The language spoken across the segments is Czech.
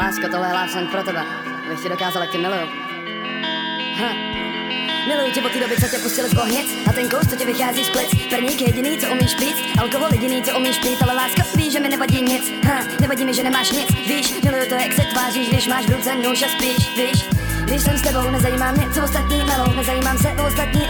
Lásko, tohle je love pro tebe. Bych ti dokázal, jak tě miluju. Ha. Miluju tě od té doby, co tě pustili z bohnic A ten kous, co tě vychází z plic Perník jediný, co umíš pít Alkohol jediný, co umíš pít Ale láska, víš, že mi nevadí nic ha. Nevadí mi, že nemáš nic Víš, miluju to, jak se tváříš Když máš v ruce nůž a spíš, víš když jsem s tebou, nezajímá mě, co ostatní melou Nezajímám se o ostatní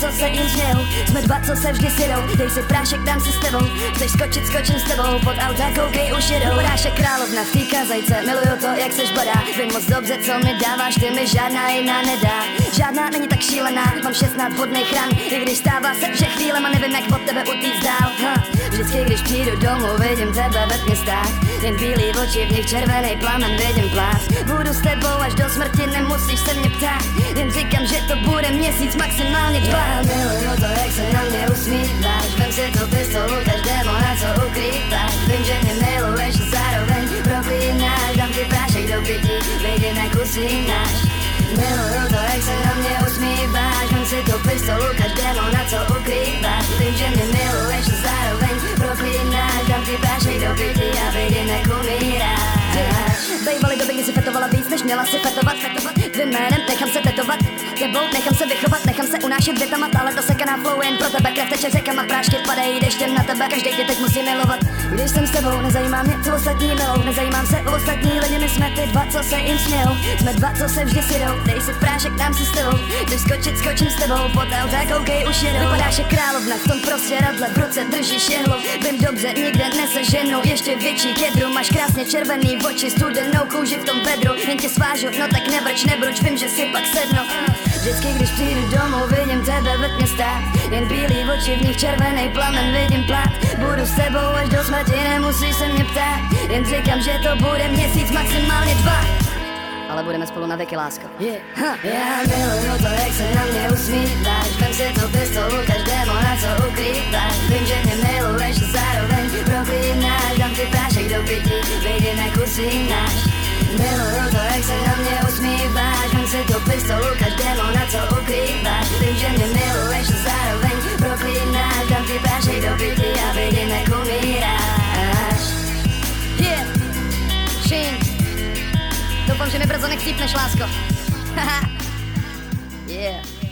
co se jim smějou Jsme dva, co se vždy sjedou. Dej si prášek, dám si s tebou. Chceš skočit, skočím s tebou. Pod auta, koukej, už jedou. Prášek královna v té kazajce. Miluju to, jak seš badá Vím moc dobře, co mi dáváš, ty mi žádná jiná nedá. Žádná není tak šílená, mám 16 vodných ran I když stává se, že chvílema nevím, jak od tebe utíct dál. Ha. Vždycky, když přijdu domů, vidím tebe ve tmě stát Jen bílý oči, v nich červený plamen, vidím plát Budu s tebou smrti, nemusíš se mě ptát. Jen říkám, že to bude měsíc, maximálně dva. Já miluju to, jak se na mě usmíváš. Vem si tu pistolu, každému na co ukrýváš. Vím, že mě miluješ, zároveň proklínáš Dám ti prášek do pití, jak usínáš Miluju to, jak se na mě usmíváš. Vem si tu pistolu, každému na co ukrýváš. Vím, že mě miluješ, zároveň proklínáš Dám ti prášek do pití měla si fetovat, fetovat Tvým jménem nechám se tetovat, tebou. Nechám se vychovat, nechám se unášet větama, ale to sekaná flow jen pro tebe, krev teče řekama, prášky padají deštěm na tebe, každý tě teď musí milovat. Když jsem s tebou, nezajímá mě, co ostatní milou, nezajímám se o ostatní lidi, my jsme ty dva, co se jim smějou, jsme dva, co se vždy sjedou, dej si prášek, dám si s tebou, chceš skočit, skočím s tebou, pod auta, koukej, už jedou. Vypadáš jak královna, v tom prostě radle, v ruce držíš jehlo, vím dobře, nikde neseženou, ještě větší kedru, máš krásně červený oči, studenou kůži v tom vedru, jen tě svážu, no tak nevrč, nebruč, vím, že si pak sednu. Přijdu domů, vidím tebe ve tmě stát. Jen bílý oči, v nich červený plamen, vidím plát Budu s tebou až do smrti, nemusíš se mě ptát. Jen říkám, že to bude měsíc, maximálně dva. Ale budeme spolu na veky, lásko. Yeah. Ha. Já miluju to, jak se na mě usmíváš. Vem si tu pistolu, každému na co ukrýváš. Vím, že mě miluješ, zároveň proklínáš. Dám ti prášek do pití, vidím, jak usínáš Miluju to, jak se na mě usmíváš. Vem si tu pistolu, každému Doufám, že mi brzo nechcípneš, lásko. yeah.